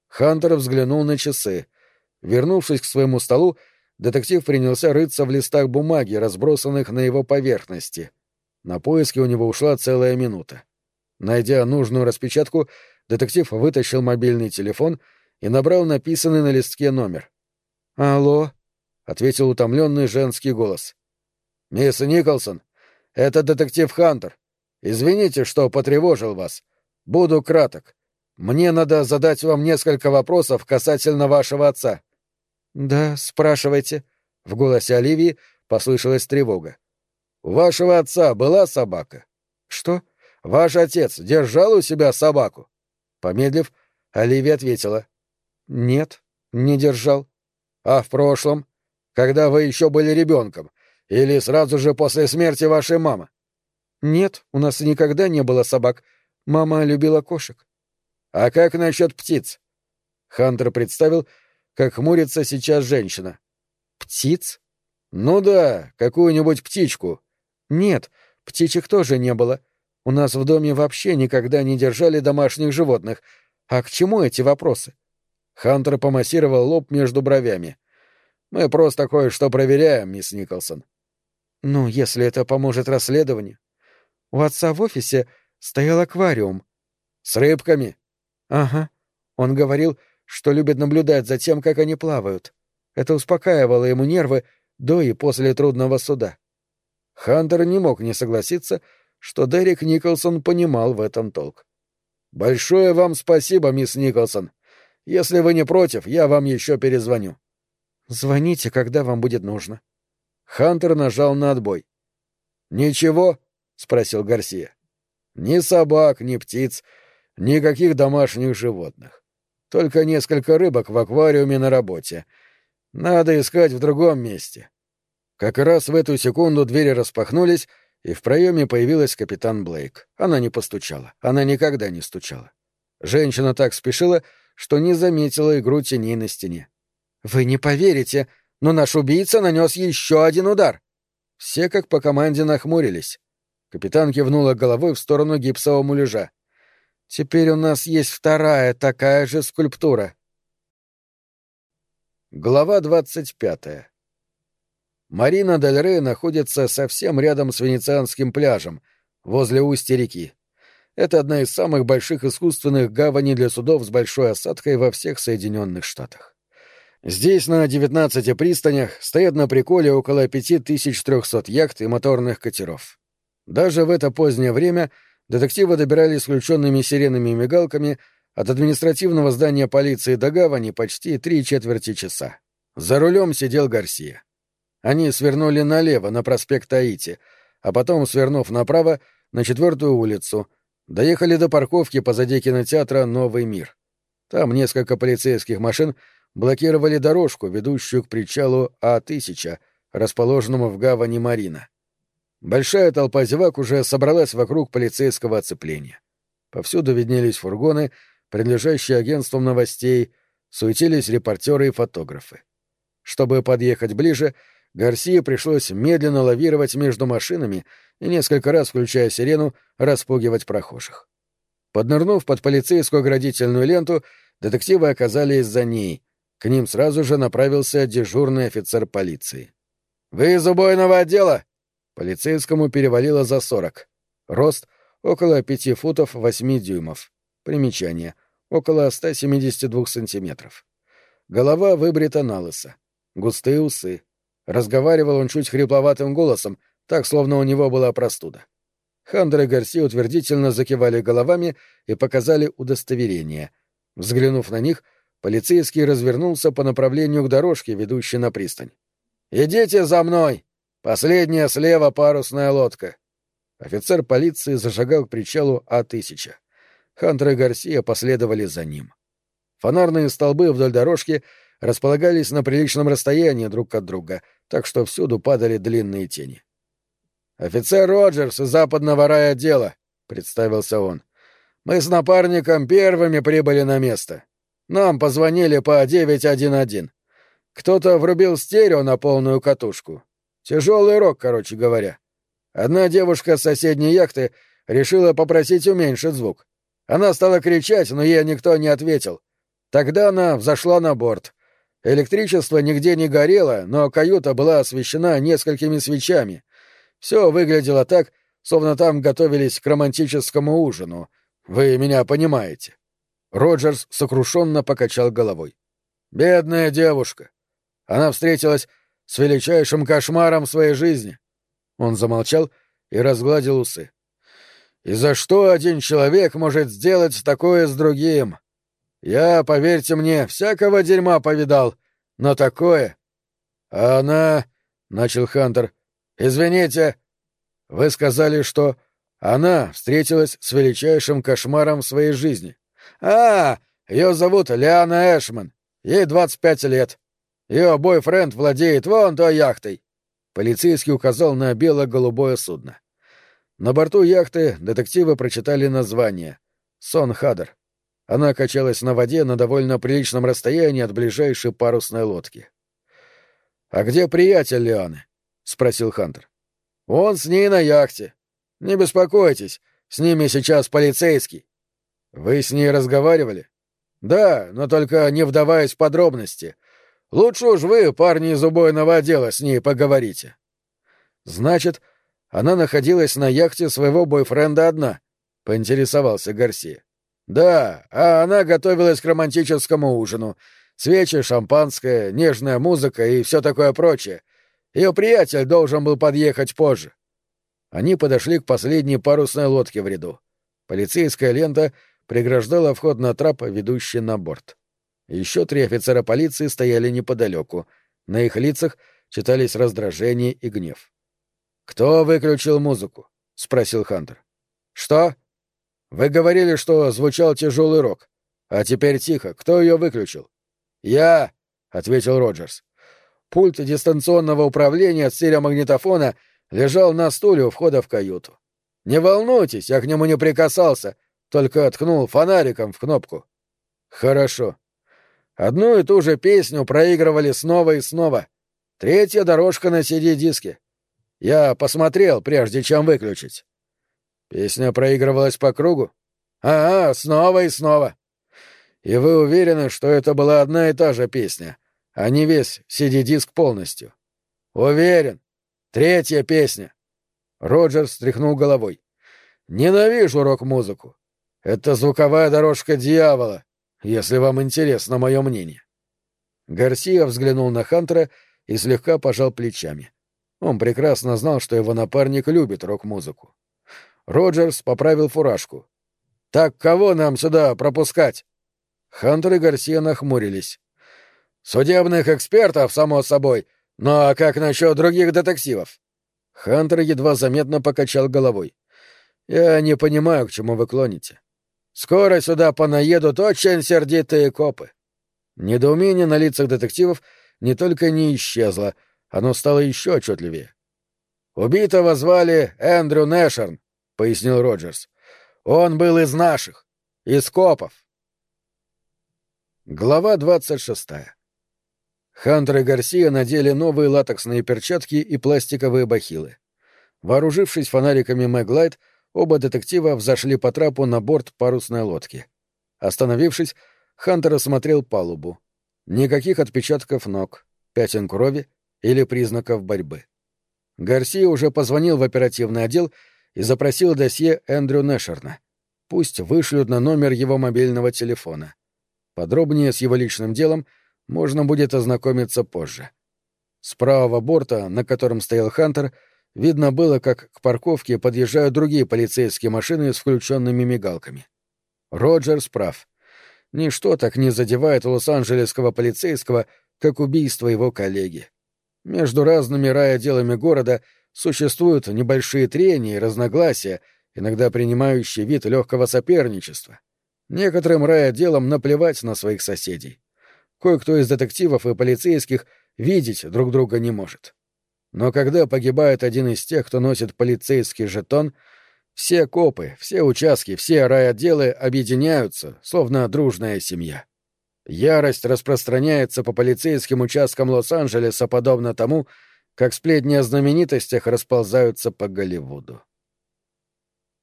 A: Хантер взглянул на часы. Вернувшись к своему столу, детектив принялся рыться в листах бумаги, разбросанных на его поверхности. На поиски у него ушла целая минута. Найдя нужную распечатку, детектив вытащил мобильный телефон и набрал написанный на листке номер. «Алло», — ответил утомленный женский голос. «Мисс Николсон, это детектив Хантер. Извините, что потревожил вас. Буду краток. Мне надо задать вам несколько вопросов касательно вашего отца».
B: «Да, спрашивайте». В голосе Оливии послышалась тревога.
A: «У вашего отца была собака?»
B: «Что?»
A: «Ваш отец держал у себя собаку?» Помедлив, Оливия ответила.
B: «Нет, не держал».
A: А в прошлом? Когда вы еще были ребенком? Или сразу же после смерти вашей мамы?
B: Нет, у нас никогда не было собак. Мама любила кошек.
A: А как насчет птиц? Хантер представил, как хмурится сейчас женщина.
B: Птиц?
A: Ну да, какую-нибудь птичку.
B: Нет, птичек тоже не было. У нас в доме вообще никогда не держали домашних животных. А к чему эти вопросы?
A: Хантер помассировал лоб между бровями. «Мы просто кое-что проверяем, мисс Николсон».
B: «Ну, если это поможет расследованию. У отца в офисе стоял аквариум».
A: «С рыбками?»
B: «Ага. Он говорил, что любит наблюдать за тем, как они плавают. Это успокаивало ему нервы до и после трудного суда».
A: Хантер не мог не согласиться, что Дерек Николсон понимал в этом толк. «Большое вам спасибо, мисс Николсон. Если вы не против, я вам еще перезвоню.
B: Звоните, когда вам будет нужно.
A: Хантер нажал на отбой. Ничего? спросил Гарсия. Ни собак, ни птиц, никаких домашних животных. Только несколько рыбок в аквариуме на работе. Надо искать в другом месте. Как раз в эту секунду двери распахнулись, и в проеме появилась капитан Блейк. Она не постучала. Она никогда не стучала. Женщина так спешила, что не заметила игру теней на стене.
B: «Вы не поверите, но наш убийца нанес еще один удар!»
A: Все как по команде нахмурились. Капитан кивнула головой в сторону гипсового муляжа.
B: «Теперь у нас есть вторая такая же скульптура».
A: Глава двадцать пятая. Марина Дель Рей находится совсем рядом с Венецианским пляжем, возле устья реки. Это одна из самых больших искусственных гаваней для судов с большой осадкой во всех Соединенных Штатах. Здесь на 19 пристанях стоят на приколе около 5300 яхт и моторных катеров. Даже в это позднее время детективы добирались включенными сиренами и мигалками от административного здания полиции до гавани почти три четверти часа. За рулем сидел Гарсия. Они свернули налево на проспект Таити, а потом, свернув направо, на четвертую улицу — Доехали до парковки позади кинотеатра «Новый мир». Там несколько полицейских машин блокировали дорожку, ведущую к причалу А-1000, расположенному в гавани Марина. Большая толпа зевак уже собралась вокруг полицейского оцепления. Повсюду виднелись фургоны, принадлежащие агентствам новостей, суетились репортеры и фотографы. Чтобы подъехать ближе, Гарсии пришлось медленно лавировать между машинами и несколько раз, включая сирену, распугивать прохожих. Поднырнув под полицейскую оградительную ленту, детективы оказались за ней. К ним сразу же направился дежурный офицер полиции. «Вы из убойного отдела?» Полицейскому перевалило за сорок. Рост — около 5 футов 8 дюймов. Примечание — около 172 сантиметров. Голова выбрита на лысо. Густые усы. Разговаривал он чуть хрипловатым голосом, так, словно у него была простуда. Хандер и Гарси утвердительно закивали головами и показали удостоверение. Взглянув на них, полицейский развернулся по направлению к дорожке, ведущей на пристань. «Идите за мной! Последняя слева парусная лодка!» Офицер полиции зашагал к причалу А-1000. Хантер и Гарсия последовали за ним. Фонарные столбы вдоль дорожки располагались на приличном расстоянии друг от друга, так что всюду падали длинные тени. «Офицер Роджерс из западного райотдела», — представился он. «Мы с напарником первыми прибыли на место. Нам позвонили по 911. Кто-то врубил стерео на полную катушку. Тяжелый рок, короче говоря. Одна девушка с соседней яхты решила попросить уменьшить звук. Она стала кричать, но ей никто не ответил. Тогда она взошла на борт. Электричество нигде не горело, но каюта была освещена несколькими свечами. Все выглядело так, словно там готовились к романтическому ужину. Вы меня понимаете. Роджерс сокрушенно покачал головой. Бедная девушка. Она встретилась с величайшим кошмаром своей жизни. Он замолчал и разгладил усы. И за что один человек может сделать такое с другим? Я, поверьте мне, всякого дерьма повидал, но такое... А она... — начал Хантер. — Извините. Вы сказали, что она встретилась с величайшим кошмаром в своей жизни. А, ее зовут Лиана Эшман. Ей 25 лет. Ее бойфренд владеет вон той яхтой. Полицейский указал на бело-голубое судно. На борту яхты детективы прочитали название «Сон Хадер». Она качалась на воде на довольно приличном расстоянии от ближайшей парусной лодки. «А где приятель Лианы?» — спросил Хантер. «Он с ней на яхте. Не беспокойтесь, с ними сейчас полицейский». «Вы с ней разговаривали?» «Да, но только не вдаваясь в подробности. Лучше уж вы, парни из убойного отдела, с ней поговорите». «Значит, — она находилась на яхте своего бойфренда одна, — поинтересовался Гарсия. Да, а она готовилась к романтическому ужину. Свечи, шампанское, нежная музыка и все такое прочее. Ее приятель должен был подъехать позже. Они подошли к последней парусной лодке в ряду. Полицейская лента преграждала вход на трап, ведущий на борт. Еще три офицера полиции стояли неподалеку. На их лицах читались раздражение и гнев. «Кто выключил музыку?» — спросил Хантер. «Что?» «Вы говорили, что звучал тяжелый рок. А теперь тихо. Кто ее выключил?» «Я», — ответил Роджерс. Пульт дистанционного управления от стереомагнитофона лежал на стуле у входа в каюту. «Не волнуйтесь, я к нему не прикасался, только ткнул фонариком в кнопку». «Хорошо». Одну и ту же песню проигрывали снова и снова. Третья дорожка на CD-диске. Я посмотрел, прежде чем выключить. Песня проигрывалась по кругу? А, снова и снова. И вы уверены, что это была одна и та же песня, а не весь CD-диск полностью? Уверен. Третья песня. Роджер встряхнул головой. Ненавижу рок-музыку. Это звуковая дорожка дьявола, если вам интересно мое мнение. Гарсия взглянул на Хантера и слегка пожал плечами. Он прекрасно знал, что его напарник любит рок-музыку. Роджерс поправил фуражку. «Так кого нам сюда пропускать?» Хантер и Гарсия нахмурились. «Судебных экспертов, само собой. Ну а как насчет других детективов?» Хантер едва заметно покачал головой. «Я не понимаю, к чему вы клоните. Скоро сюда понаедут очень сердитые копы». Недоумение на лицах детективов не только не исчезло, оно стало еще отчетливее. «Убитого звали Эндрю Нэшерн», — пояснил Роджерс. «Он был из наших, из копов». Глава двадцать шестая. Хантер и Гарсия надели новые латексные перчатки и пластиковые бахилы. Вооружившись фонариками Мэглайт, оба детектива взошли по трапу на борт парусной лодки. Остановившись, Хантер осмотрел палубу. Никаких отпечатков ног, пятен крови или признаков борьбы. Гарсия уже позвонил в оперативный отдел и запросил досье Эндрю Нэшерна. Пусть вышлют на номер его мобильного телефона. Подробнее с его личным делом можно будет ознакомиться позже. С правого борта, на котором стоял Хантер, видно было, как к парковке подъезжают другие полицейские машины с включенными мигалками. Роджерс прав. Ничто так не задевает лос-анджелесского полицейского, как убийство его коллеги. Между разными райотделами города существуют небольшие трения и разногласия, иногда принимающие вид легкого соперничества. Некоторым райотделам наплевать на своих соседей. Кое-кто из детективов и полицейских видеть друг друга не может. Но когда погибает один из тех, кто носит полицейский жетон, все копы, все участки, все райотделы объединяются, словно дружная семья. Ярость распространяется по полицейским участкам Лос-Анджелеса подобно тому, как сплетни о знаменитостях расползаются по Голливуду.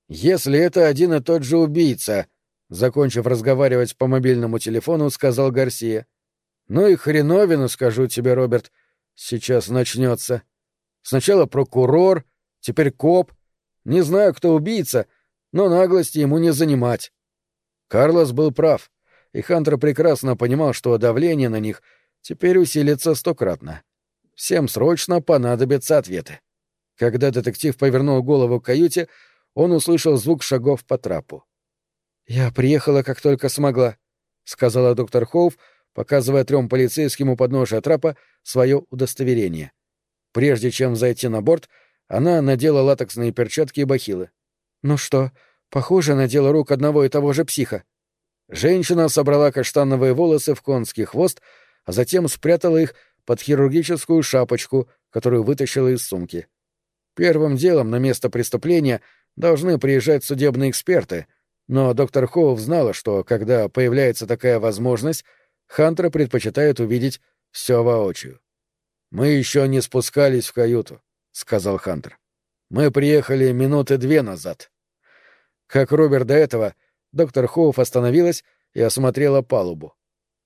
A: «Если это один и тот же убийца», — закончив разговаривать по мобильному телефону, сказал Гарсия. «Ну и хреновину, скажу тебе, Роберт, сейчас начнется. Сначала прокурор, теперь коп, не знаю, кто убийца, но наглости ему не занимать. Карлос был прав, и Хантер прекрасно понимал, что давление на них теперь усилится стократно. Всем срочно понадобятся ответы. Когда детектив повернул голову к каюте, он услышал звук шагов по трапу. «Я приехала, как только смогла», — сказала доктор Хоув, показывая трем полицейским у подножия трапа свое удостоверение. Прежде чем зайти на борт, она надела латексные перчатки и бахилы. «Ну что, похоже на дело рук одного и того же психа». Женщина собрала каштановые волосы в конский хвост, а затем спрятала их под хирургическую шапочку, которую вытащила из сумки. Первым делом на место преступления должны приезжать судебные эксперты, но доктор Хоув знала, что, когда появляется такая возможность, Хантер предпочитает увидеть все воочию. «Мы еще не спускались в каюту», — сказал Хантер. «Мы приехали минуты две назад». Как Роберт до этого, доктор Хоуф остановилась и осмотрела палубу.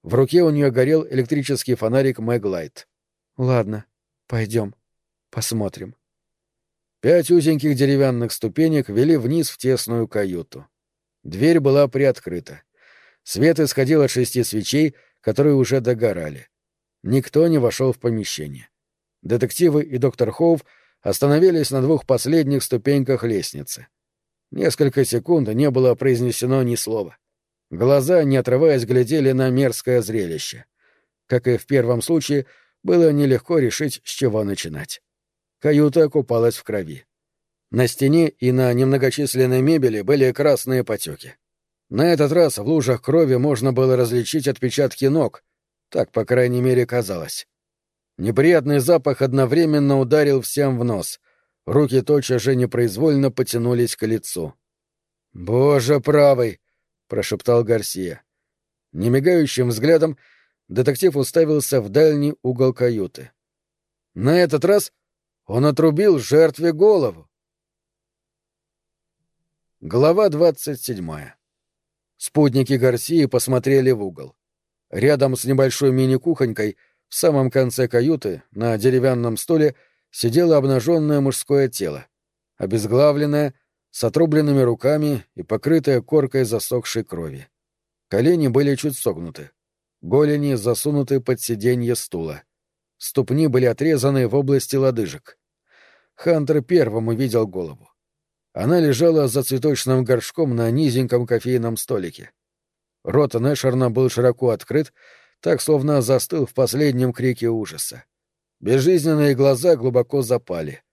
A: В руке у нее горел электрический фонарик Мэглайт. «Ладно, пойдем, посмотрим». Пять узеньких деревянных ступенек вели вниз в тесную каюту. Дверь была приоткрыта. Свет исходил от шести свечей, которые уже догорали. Никто не вошел в помещение. Детективы и доктор Хоув остановились на двух последних ступеньках лестницы. Несколько секунд не было произнесено ни слова. Глаза, не отрываясь, глядели на мерзкое зрелище. Как и в первом случае, было нелегко решить, с чего начинать. Каюта купалась в крови. На стене и на немногочисленной мебели были красные потеки. На этот раз в лужах крови можно было различить отпечатки ног, так, по крайней мере, казалось. Неприятный запах одновременно ударил всем в нос. Руки тотчас же непроизвольно потянулись к лицу. «Боже правый!» — прошептал Гарсия. Немигающим взглядом детектив уставился в дальний угол каюты. На этот раз он отрубил жертве голову. Глава двадцать седьмая. Спутники Гарсии посмотрели в угол. Рядом с небольшой мини-кухонькой — в самом конце каюты, на деревянном столе, сидело обнаженное мужское тело, обезглавленное, с отрубленными руками и покрытое коркой засохшей крови. Колени были чуть согнуты, голени засунуты под сиденье стула. Ступни были отрезаны в области лодыжек. Хантер первым увидел голову. Она лежала за цветочным горшком на низеньком кофейном столике. Рот Нэшерна был широко открыт, так словно застыл в последнем крике ужаса. Безжизненные глаза глубоко запали.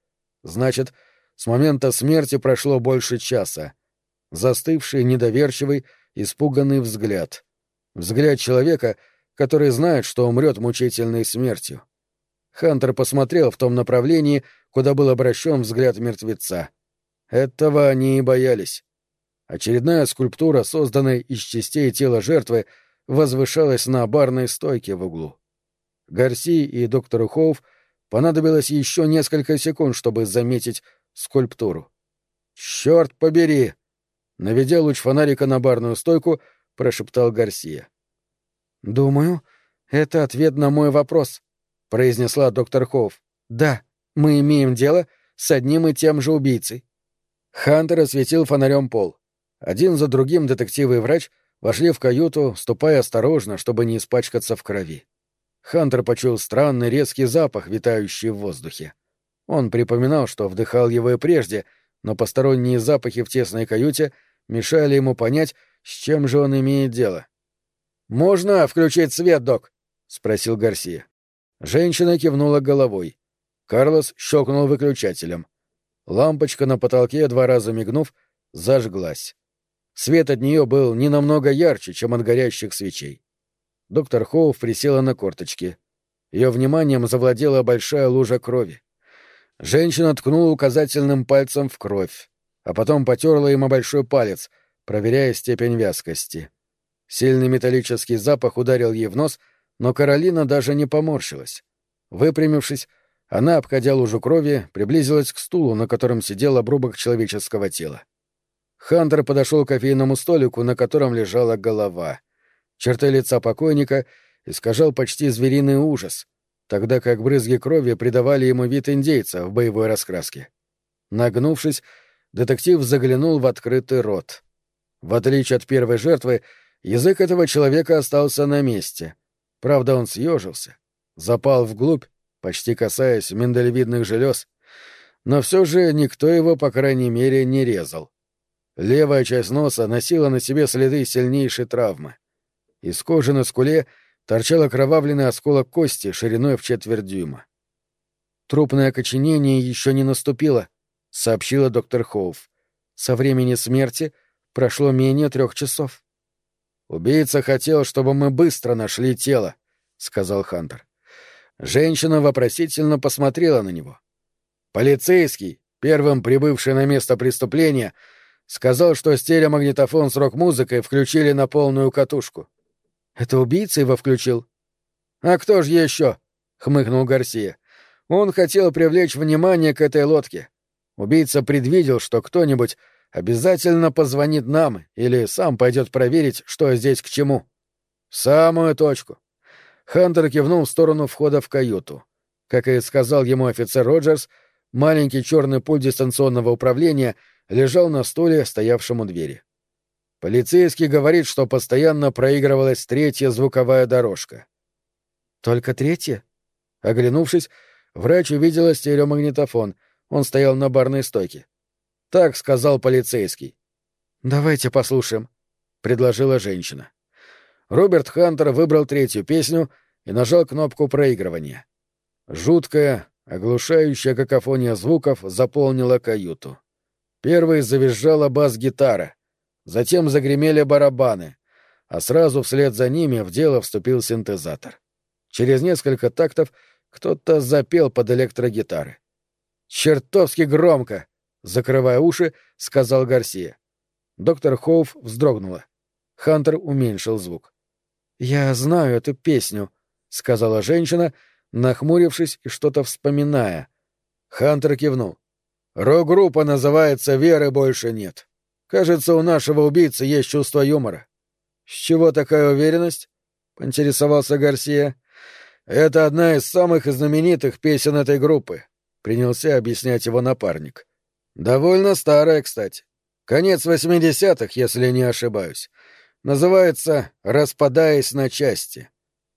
A: Значит, с момента смерти прошло больше часа. Застывший, недоверчивый, испуганный взгляд. Взгляд человека, который знает, что умрет мучительной смертью. Хантер посмотрел в том направлении, куда был обращен взгляд мертвеца. Этого они и боялись. Очередная скульптура, созданная из частей тела жертвы, возвышалась на барной стойке в углу. Гарси и доктору Хоув понадобилось еще несколько секунд, чтобы заметить скульптуру. «Черт побери!» Наведя луч фонарика на барную стойку, прошептал Гарсия. «Думаю, это ответ на мой вопрос», — произнесла доктор Хоув. «Да, мы имеем дело с одним и тем же убийцей». Хантер осветил фонарем пол. Один за другим детективы и врач вошли в каюту, ступая осторожно, чтобы не испачкаться в крови. Хантер почуял странный резкий запах, витающий в воздухе. Он припоминал, что вдыхал его и прежде, но посторонние запахи в тесной каюте мешали ему понять, с чем же он имеет дело. «Можно включить свет, док?» — спросил Гарсия. Женщина кивнула головой. Карлос щелкнул выключателем. Лампочка на потолке, два раза мигнув, зажглась. Свет от нее был не намного ярче, чем от горящих свечей. Доктор Хоув присела на корточки. Ее вниманием завладела большая лужа крови. Женщина ткнула указательным пальцем в кровь, а потом потерла им большой палец, проверяя степень вязкости. Сильный металлический запах ударил ей в нос, но Каролина даже не поморщилась. Выпрямившись, она, обходя лужу крови, приблизилась к стулу, на котором сидел обрубок человеческого тела. Хантер подошел к кофейному столику, на котором лежала голова. Черты лица покойника искажал почти звериный ужас, тогда как брызги крови придавали ему вид индейца в боевой раскраске. Нагнувшись, детектив заглянул в открытый рот. В отличие от первой жертвы, язык этого человека остался на месте. Правда, он съежился, запал вглубь, почти касаясь миндалевидных желез, но все же никто его, по крайней мере, не резал. Левая часть носа носила на себе следы сильнейшей травмы. Из кожи на скуле торчал окровавленный осколок кости шириной в четверть дюйма. «Трупное окоченение еще не наступило», — сообщила доктор Хоуф. «Со времени смерти прошло менее трех часов». «Убийца хотел, чтобы мы быстро нашли тело», — сказал Хантер. Женщина вопросительно посмотрела на него. Полицейский, первым прибывший на место преступления, — Сказал, что стереомагнитофон с рок-музыкой включили на полную катушку. Это убийца его включил? А кто же еще? хмыкнул Гарсия. Он хотел привлечь внимание к этой лодке. Убийца предвидел, что кто-нибудь обязательно позвонит нам или сам пойдет проверить, что здесь к чему. В самую точку. Хантер кивнул в сторону входа в каюту. Как и сказал ему офицер Роджерс, маленький черный пульт дистанционного управления — лежал на стуле, стоявшем у двери. Полицейский говорит, что постоянно проигрывалась третья звуковая дорожка. «Только третья?» Оглянувшись, врач увидела стереомагнитофон. Он стоял на барной стойке. «Так сказал полицейский». «Давайте послушаем», — предложила женщина. Роберт Хантер выбрал третью песню и нажал кнопку проигрывания. Жуткая, оглушающая какофония звуков заполнила каюту. Первой завизжала бас-гитара, затем загремели барабаны, а сразу вслед за ними в дело вступил синтезатор. Через несколько тактов кто-то запел под электрогитары. «Чертовски громко!» — закрывая уши, сказал Гарсия. Доктор Хоуф вздрогнула. Хантер уменьшил звук. «Я знаю эту песню», — сказала женщина, нахмурившись и что-то вспоминая. Хантер кивнул. Рок-группа называется «Веры больше нет». Кажется, у нашего убийцы есть чувство юмора. С чего такая уверенность? поинтересовался Гарсия. Это одна из самых знаменитых песен этой группы, принялся объяснять его напарник. Довольно старая, кстати. Конец восьмидесятых, если не ошибаюсь. Называется «Распадаясь на части».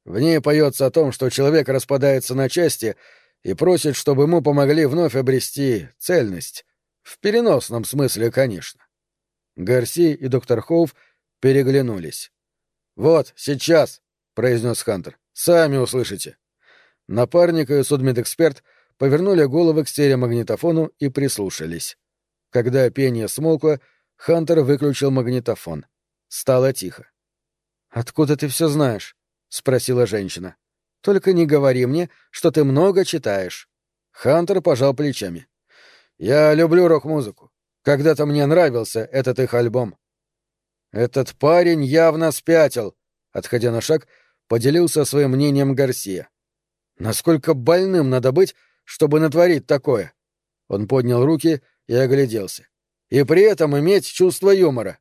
A: В ней поется о том, что человек распадается на части — и просит, чтобы ему помогли вновь обрести цельность. В переносном смысле, конечно. Гарси и доктор Хоув переглянулись. «Вот, сейчас», — произнес Хантер, — «сами услышите». Напарник и судмедэксперт повернули головы к стереомагнитофону и прислушались. Когда пение смолкло, Хантер выключил магнитофон. Стало тихо. «Откуда ты все знаешь?» — спросила женщина. Только не говори мне, что ты много читаешь. Хантер пожал плечами. Я люблю рок-музыку. Когда-то мне нравился этот их альбом. Этот парень явно спятил, отходя на шаг, поделился своим мнением Гарсия. Насколько больным надо быть, чтобы натворить такое? Он поднял руки и огляделся. И при этом иметь чувство юмора.